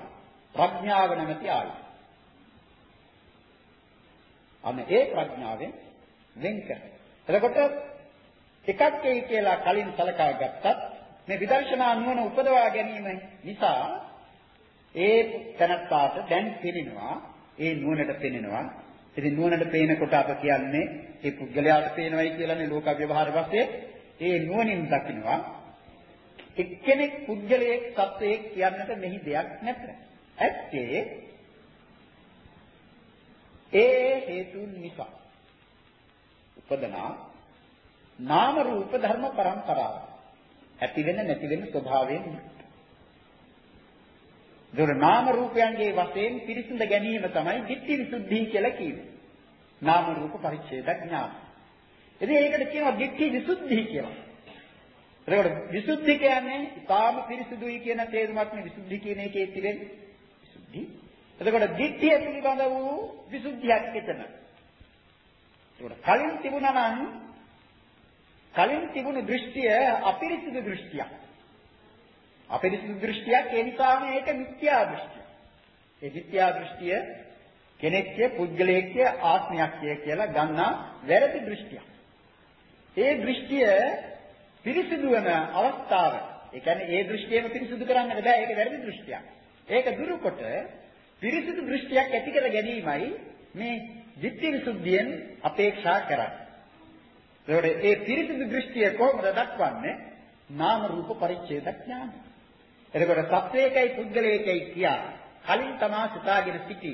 ප්‍රඥාව නැමැති ආයුධ. අන්න ඒ ප්‍රඥාවෙන් වෙන් කරනවා. එතකොට එකක් එයි කියලා කලින් සලකා ගත්තත් මේ විදර්ශනා නුවණ උපදවා ගැනීම නිසා ඒ තනත්තාට දැන් පෙනෙනවා ඒ නුවණට පෙනෙනවා. ඉතින් නුවණට පේනකොට අප කියන්නේ ඒ පුද්ගලයාට පේනවයි කියලානේ ලෝක ව්‍යවහාර වශයෙන් ඒ නුවණින් දකින්නවා එක්කෙනෙක් පුද්ගලයෙක් සත්වයෙක් කියන්නට මෙහි දෙයක් නැත. ඇත්තේ ඒ හේතුන් නිසා. උපදනා නාම රූප ධර්ම પરම්පරාව ඇති වෙන නැති වෙන ස්වභාවයෙන් දොර නාම රූපයන්ගේ වශයෙන් පිරිසිඳ ගැනීම තමයි ධිට්ඨි විසුද්ධි කියලා කියන්නේ. නාම රූප පරිච්ඡේද ඥාන. ඉතින් ඒකට කියනවා ධිට්ඨි විසුද්ධි කියලා. ඒකට විසුද්ධි කියන්නේ ඊටාම පිරිසිදුයි කියන තේරුමක් නේ විසුද්ධි කියන එකේ තිබෙන්නේ. විසුද්ධි එතකොට ditthිය පිළිබඳ වූ විසුද්ධියක් එතන. ඒකට කලින් තිබුණා නම් කලින් තිබුණු දෘෂ්ටිය අපිරිසිදු දෘෂ්ටියක්. අපිරිසිදු දෘෂ්ටියක් ඒ නිසාම ඒක මිත්‍යා දෘෂ්ටිය. ඒ මිත්‍යා දෘෂ්ටිය කෙනෙක්ගේ පුද්ගලයෙක්ගේ ආත්මයක්ය කියලා ගන්නා වැරදි දෘෂ්ටියක්. ඒ දෘෂ්ටිය පිරිසිදු වෙන අවස්ථාව. ඒ කියන්නේ ඒ දෘෂ්ටියම පිරිසිදු කරන්න බෑ ඒක වැරදි දෘෂ්ටියක්. ඒක දුරුකොට පිරිසිදු දෘෂ්ටියක් ඇති කර ගැනීමයි මේ ධිට්ඨි විසුද්ධියෙන් අපේක්ෂා කරන්නේ. ඒකට ඒ පිරිසිදු දෘෂ්ටිය කොහොමද දක්වන්නේ? නාම රූප පරිච්ඡේද ඥාන. එතකොට සත්‍යයකයි පුද්ගලයකයි කියා කලින් තමා සිතාගෙන සිටි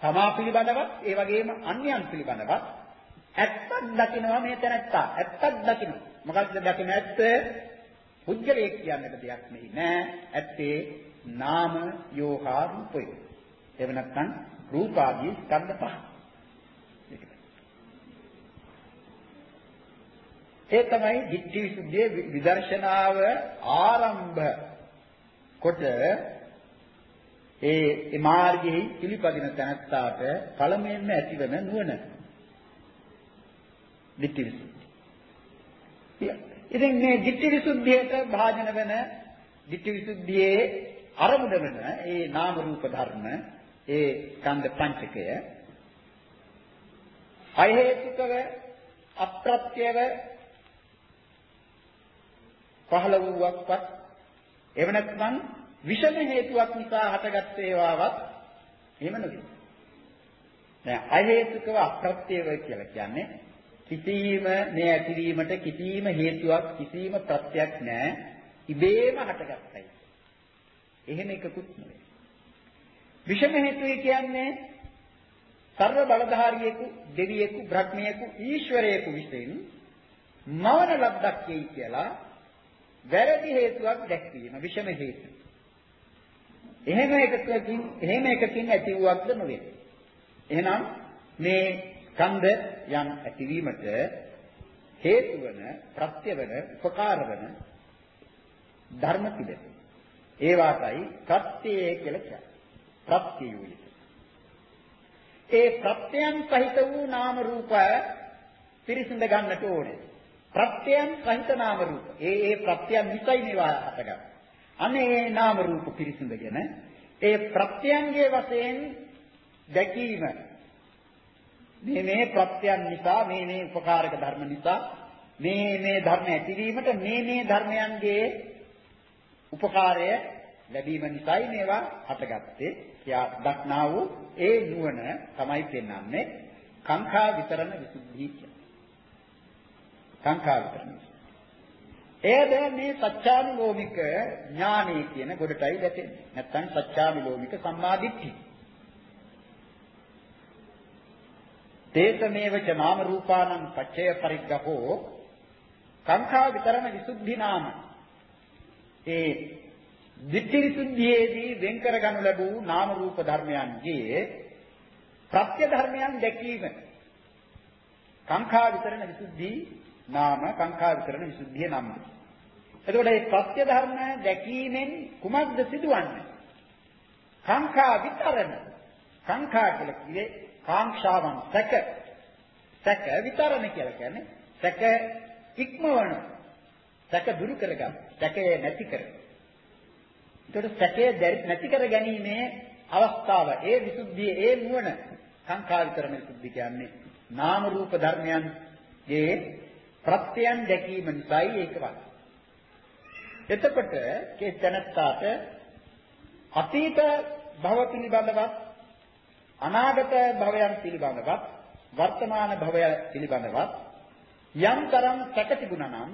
තමා පිළිබඳවත් ඒ වගේම අන්‍යයන් පිළිබඳවත් ඇත්තක් දකිනවා මේ තැනත්තා. ඇත්තක් දකිනවා. මොකක්ද දකින ඇත්ත? පුද්ගලයෙක් කියන්නට දෙයක් නෙයි. නෑ. ඇත්තේ නාම යෝහා රූපය එහෙම නැත්නම් රූපාදී ස්කන්ධ පහ. ඒ තමයි ධිට්ඨි විසුද්ධියේ විදර්ශනාව ආරම්භ. කොට ඒ මාර්ගයේ පිළිපදින තැනත්තාට පළමුවෙන්ම ඇතිවන නුවණ. ධිට්ඨි විසුද්ධිය. ඉතින් මේ ධිට්ඨි විසුද්ධියට භාජන වෙන ධිට්ඨි විසුද්ධියේ අරමුණ වෙන ඒ නාම රූප ධර්ම ඒ ස්කන්ධ පංචකය අහේතුකව අප්‍රත්‍යව පහළ වූවක්වත් එව නැත්නම් විෂම හේතුවක් නිසා හටගත් ඒවාවත් එහෙම නෙවෙයි. දැන් අහේතුකව අප්‍රත්‍යව කියලා කියන්නේ කිසිම මේ ඇතිවීමට කිසිම හේතුවක් කිසිම ප්‍රත්‍යක් නැහැ. ඉබේම හටගත්තයි. එහෙම එකකුත් නෙවෙයි. විෂම හේතුය කියන්නේ සර්ව බලධාරියෙකු, දෙවියෙකු, බ්‍රහ්මියෙකු, ඊශ්වරයෙකු විසින් මවන ලබ්ධක් කියලා වැරදි හේතුවක් දැක්වීම විෂම හේතු. එහෙම එකකින් එහෙම එකකින් ඇති වූවක්ද නොවේ. එහෙනම් මේ ස්කන්ධ යම් ඇතිවීමට හේතු වන, ප්‍රත්‍ය වන, උපකාර වන ධර්ම පිළිද. ඒ වාටයි ප්‍රත්‍යය කියලා කියන්නේ. ප්‍රත්‍යයුයි. ඒ ප්‍රත්‍යයන් සහිත වූ නාම රූප පිරිසිඳ ගන්නට ඕනේ. ප්‍රත්‍යයන් සහිත නාම රූප. ඒ ඒ ප්‍රත්‍යයන් නිසයි මේවා අටගන්නේ. අනේ ඒ නාම රූප පිරිසිඳගෙන ඒ ප්‍රත්‍යයන්ගේ වශයෙන් දැකීම මේ මේ ප්‍රත්‍යයන් නිසා මේ මේ උපකාරක ධර්ම නිසා මේ මේ ධර්ම ඇතිවීමට මේ මේ ධර්මයන්ගේ උපකාරය ලැබීම නිසායි මේවා හටගත්තේ කියා දක්නා වූ ඒ නුවණ තමයි පෙන්වන්නේ කාංකා විතරණ විසුද්ධිය කියන්නේ. කාංකා විතරණ. එයද මේ සත්‍යානුලෝමික ඥානෙ කියන ගොඩටයි වැටෙන්නේ. නැත්නම් සත්‍යානුලෝමික සම්මාදිට්ඨිය. තේසමේවච නාම රූපානං පච්චය පරිග්ගහෝ සංඛා විතරණ විසුද්ධි නාම ඒ ditthi visuddhiයේදී වෙන් කරගනු ලැබූ නාම රූප ධර්මයන්ගේ ප්‍රත්‍ය ධර්මයන් දැකීම සංඛා විතරණ විසුද්ධි නාම සංඛා විතරණ විසුද්ධිය නම් එතකොට මේ ප්‍රත්‍ය ධර්ම දැකීමෙන් කුමක්ද සිදුවන්නේ සංඛා විතරණ සංඛා කියලා කියේ කාංක්ෂාවන් සැක සැක විතරණ කියලා කියන්නේ සැක ඉක්මවන සැක දුරු කරගන්න සැකය නැති කර. ඒකට සැකය නැති කර ගැනීමේ අවස්ථාව ඒ විසුද්ධිය ඒ නුවණ සංඛාර විතරණ විසුද්ධි කියන්නේ නාම රූප ධර්මයන්ගේ ප්‍රත්‍යයන් දැකීම නිසායි ඒකවත්. එතකොට ඒ තනත්තාට අතීත භව පිළිබඳවත් අනාගත භවයන් පිළිබඳවත් වර්තමාන භවය පිළිබඳවත් යම් තරම් සැක තිබුණා නම්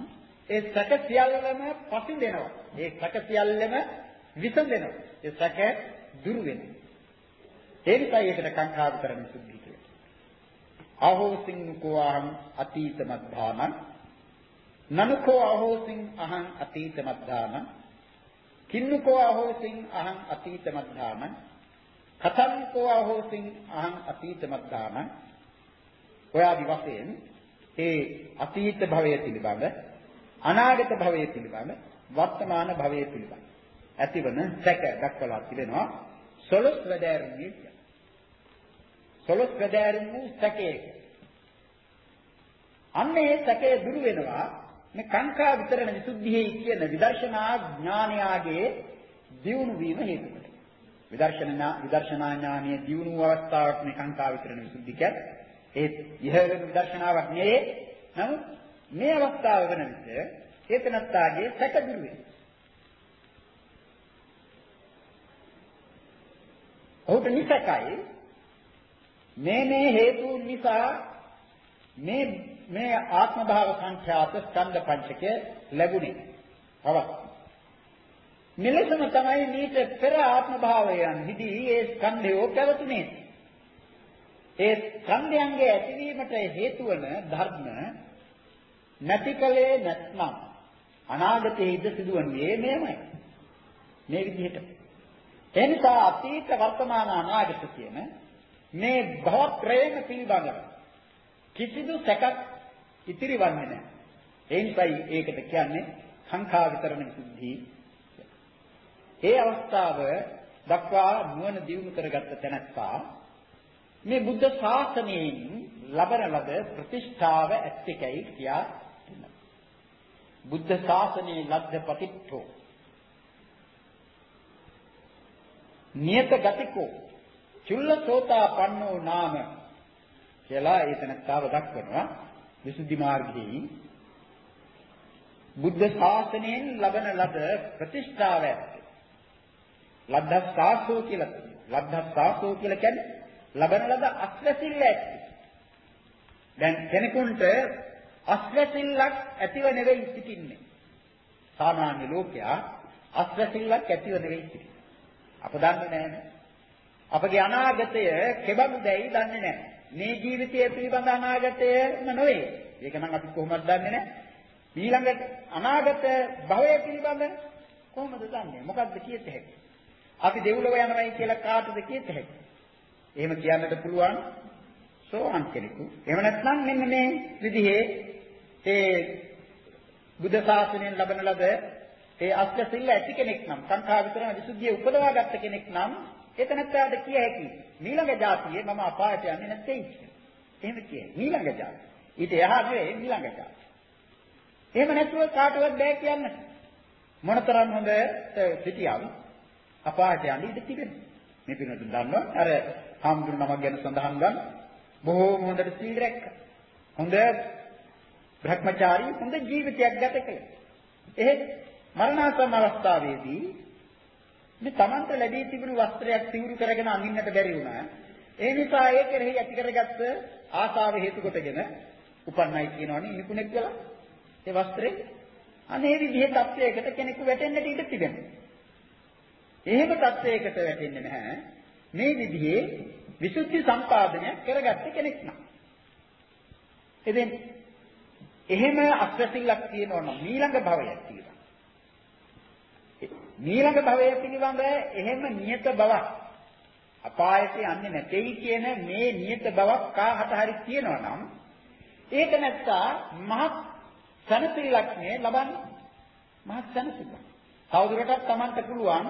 ඒ සැක සියල්ලම පසින්දෙනවා. ඒ සැක සියල්ලම විසඳෙනවා. ඒ සැක දුරු වෙනවා. ඒ නිසා ඒකට කාංකා විතරණ සුද්ධි කියලා. අහෝසින් කෝහං අතීත මද්ධානං නනුකෝ අහෝසින් අහං අතීත මද්ධානං කින්නකෝ අහෝසින් අහං අතීත මද්ධානං කතංකෝ අහෝසින් අහං අතීත මත්තාන ඔයාදි වශයෙන් ඒ අතීත භවය පිළිබඳ අනාගත භවය පිළිබඳ වර්තමාන භවය පිළිබඳ ඇතිවන සැක දක්වලා තිබෙනවා සොළොස් වැඩෑරුමේ සොළොස් වැඩෑරුම් වූ සැකයේ අන්නේ සැකය දුරු වෙනවා මේ කාංකා විතරණ විසුද්ධියේ කියන විදර්ශනා ඥානයාගේ දියුණු වීම හේතුව විදර්ශනා විදර්ශනා ඥානීය දියුණු අවස්ථාවක් මේ කාංකා විතරණ විසුද්ධි කියන්නේ. ඒ ඉහළ විදර්ශනාවක් නෙවේ. නමුත් මේ අවස්ථාව වෙන විට හේතනත්තාගේ සැක දුරු වෙනවා. ඔහුට නිසකයි මේ මේ හේතු නිසා මේ මේ ආත්ම භාව සංඛ්‍යාත ස්කන්ධ පංචකය ලැබුණේ. පවක්. මෙලෙසම තමයි මේක පෙර ආත්ම භාවයන්හිදී ඒ ස්කන්ධය පැවතුනේ. ඒ ස්කන්ධයන්ගේ ඇතිවීමට හේතු වන ධර්ම නැතිකලේ නැත්නම් අනාගතයේද සිදුවන්නේ මෙයමයි. මේ විදිහට. ඒ නිසා අතීත වර්තමාන අනාගත කියන මේ භව ප්‍රේම පිළිබඳව කිසිදු සැකක් ඉතිරිවන්නේ නැහැ. ඒ නිසායි ඒකට කියන්නේ සංඛා විතරණ විසුද්ධි ඒ අවස්ථාව දක්වා නුවණ දියුණු කරගත්ත තැනැත්තා මේ බුද්ධ ශාසනයෙන් ලබන ලද ප්‍රතිෂ්ඨාව ඇත්තකයි කියා දෙනවා. බුද්ධ ශාසනයේ ලද්ද පතිට්ඨෝ නියත ගතිකෝ චුල්ලසෝතාපන්නෝ නාම කියලා ඒතනත්තාව දක්වනවා විසුද්ධි මාර්ගයේ බුද්ධ ශාසනයෙන් ලබන ලද ප්‍රතිෂ්ඨාව ඇත්ත. ලබ්ධස්සාසෝ කියලා කියනවා. ලබ්ධස්සාසෝ කියලා කියන්නේ ලබන ලද අස්වැසිල්ල ඇත්ත. දැන් කෙනෙකුට අස්වැසිල්ලක් ඇතිව නෙවෙයි සිටින්නේ. සාමාන්‍ය ලෝකයා අස්වැසිල්ලක් ඇතිව නෙවෙයි සිටින්නේ. අප දන්නේ නැහැ. අපගේ අනාගතය කෙබඳු දැයි දන්නේ නැහැ. මේ ජීවිතය පිළිබඳ අනාගතයම නොවේ. ඒක නම් අපි කොහොමද දන්නේ නැහැ. ඊළඟට අනාගත භවය පිළිබඳ කොහොමද දන්නේ? මොකද්ද කියත හැකි? අපි දෙව්ලොව යනවායි කියලා කාටද කියත හැකි? එහෙම කියන්නට පුළුවන් සෝවාන් කෙනෙකු. එහෙම නැත්නම් මෙන්න මේ විදිහේ ඒ බුද්ධ ශාසනයෙන් ලබන ලද ඒ අෂ්ට සිල් ඇති කෙනෙක් නම් සංඛා විතරන විසුද්ධිය උපදවා ගත්ත කෙනෙක් නම් එතනත්තාට කිය හැකි ඊළඟ જાතියේ මම අපායට යන්නේ නැtei කියලා. එහෙම කියයි. ඊළඟ જાතිය. ඊට එහා නෙවෙයි ඊළඟ જાතිය. එහෙම නැතුව කාටවත් බෑ කියන්න. මොනතරම් හොඳ සිටියම් අපායට යන්න ඉඩ තිබෙනවා. මේ පිනතු දන්නවා අර හාමුදුරු නමක් ගැන සඳහන් ගන්න බොහෝම හොඳට සීල් රැක්කා. හොඳ භ්‍රමචාරී හොඳ ජීවිතයක් ගත කළා. එහෙත් මරණාසන්න අවස්ථාවේදී මේ Tamanta ලැබී තිබුණු වස්ත්‍රයක් සිවුරු කරගෙන අඳින්නට බැරි වුණා. ඒ නිසා ඒ කෙරෙහි ඇති කරගත්ත ආසාව හේතු කොටගෙන උපන්නයි කියනවනේ නිකුණෙක් කියලා. ඒ වස්ත්‍රේ අනේ විදිහේ තත්වයකට කෙනෙකු වැටෙන්නට ඉඩ තිබෙනවා. එහෙම තත්වයකට වැටෙන්නේ නැහැ. මේ විදිහේ විසුද්ධි සම්පාදනය කරගත්ත කෙනෙක් නම්. එදින් එහෙම අත්‍යසිල්ලක් තියෙනවා නම් ඊළඟ භවයක් තියෙනවා. ඊළඟ භවය පිළිබඳ එහෙම නියත බවක් අපායට යන්නේ නැtei කියන මේ නියත බවක් කාහට හරි තියෙනවා නම් ඒක නැත්තා මහත් සනසිල්ලක් නේ ලබන්නේ. මහත් සනසිල්ලක්. තවදුරටත් Tamanට පුළුවන්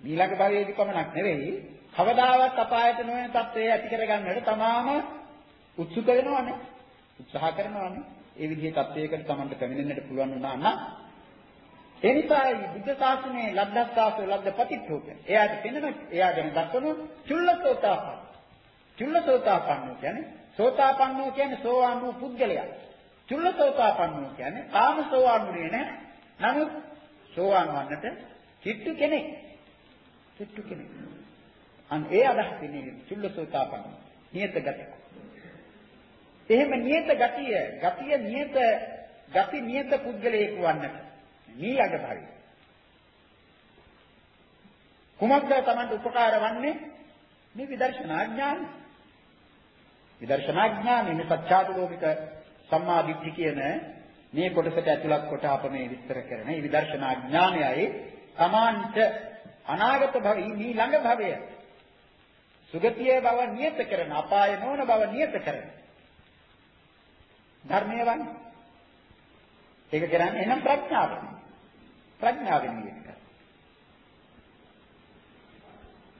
ඊළඟ භවයේදී පමණක් නෙවෙයි කවදාවත් අපායට නොවන තත්ත්වය ඇති කරගන්නට තමාම උත්සුක වෙනවනේ. උත්සාහ කරනවානේ. ඒ විදිහේ තත්වයකට Tamanට පැමිණෙන්නට පුළුවන් වුණා නම් ඒ නිසායි බුද්ධ ශාසනයේ ලබ්ධස්සාසෝ ලබ්ධපතිත්වෝක. එයාට පෙනෙන එයා ගැන දක්වන චුල්ලසෝතාපන්න. චුල්ලසෝතාපන්නෝ කියන්නේ සෝතාපන්නෝ කියන්නේ සෝවාන් වූ පුද්ගලයා. චුල්ලසෝතාපන්නෝ කියන්නේ කාම සෝවාන් වුණේ නැහැ. නමුත් සෝවාන් වන්නට කිට්ටු කෙනෙක්. කිට්ටු කෙනෙක්. අන් ඒ අදහස් දෙන්නේ චුල්ලසෝතාපන්න. නියත ගතිය. එහෙම නියත ගතිය, ගතිය නියත ගති නියත පුද්ගලයෙකු වන්නට ඊළඟ භවය. කුමක්ද Tamanට උපකාර වන්නේ? මේ විදර්ශනා ඥානය. විදර්ශනා ඥානය මේ සත්‍යාතුලෝකික සම්මා දිට්ඨි කියන මේ කොටසට ඇතුළත් කොට අප මේ විස්තර කරන මේ විදර්ශනා ඥානයයි Tamanට අනාගත භවී මේ ළඟ භවය සුගතියේ බව නියත කරන අපාය නොවන බව නියත කරන ධර්මය වන්නේ. ඒක කරන්නේ එනම් ප්‍රඥාවෙන්. ප්‍රඥාවෙන් නියත කරන.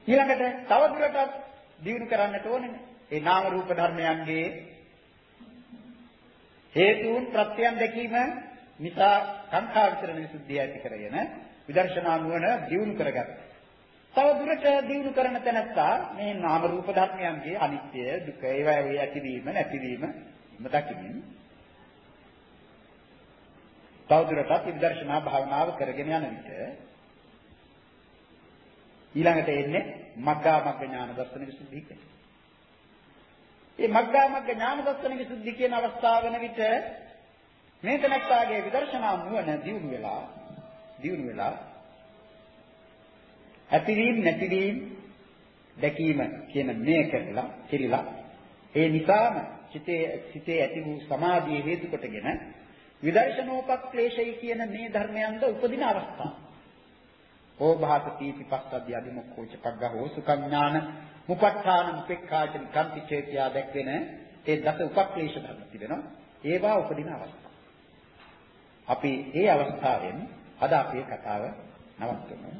ඊළඟට තවදුරටත් දියුණු කරන්නට ඕනේ. ඒ නාම රූප ධර්මයන්ගේ හේතුන් ප්‍රත්‍යයන් දැකීම නිසා සංඛා විතරණ විසුද්ධිය ඇති කරගෙන විදර්ශනා නුවණ දියුණු කරගත්තා. තව දුරට දියුණු කරන තැනත්තා මේ නාම රූප ධර්මයන්ගේ අනිත්‍ය දුක ඒවා ඇතිවීම නැතිවීම දකිමින් තවදුරටත් විදර්ශනා භාවනාව කරගෙන යන විට ඊළඟට එන්නේ මග්ගා මග්ග ඥාන දර්ශන විසුද්ධිය කියන්නේ. මේ මග්ගා මග්ග ඥාන දර්ශන විසුද්ධිය කියන අවස්ථාව වෙන විට මේ තනක්කාගේ විදර්ශනා නුවණ දියුණු වෙලා දියුණු වෙලා ඇතිවීම නැතිවීම දැකීම කියන මේ කරලා කිරිලා ඒ නිසාම සිතේ සිතේ ඇති වූ සමාධිය හේතු කොටගෙන විදර්ශනෝපක්ලේශය කියන මේ ධර්මයන්ද උපදින අවස්ථාව. ඕභාත තීති පස්සද්ධි අධිමුඛෝච පග්ගහෝ සුකඥාන මුපට්ඨාන උපේක්ඛාචන කම්පි චේතියා දැක්වෙන ඒ දස උපක්ලේශ ධර්ම තිබෙනවා. ඒවා උපදින අවස්ථාව. අපි ඒ අවස්ථාවෙන් අද අපේ කතාව නවත්වමු.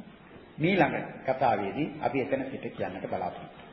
ඊළඟ කතාවේදී අපි එතන සිට කියන්නට බලාපොරොත්තු